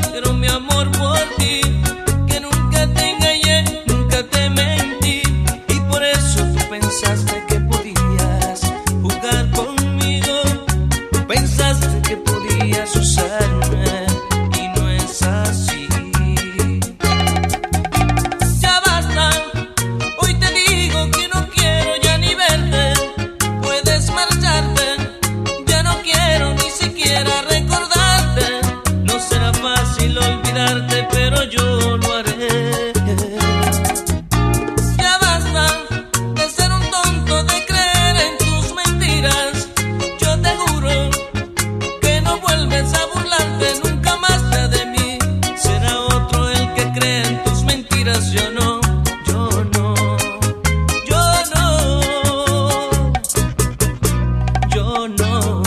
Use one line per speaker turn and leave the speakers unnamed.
quiero mi amor por ti, que nunca te engañé, nunca te mentí y por eso tú pensaste que podías jugar conmigo, pensaste que podías usarme. no.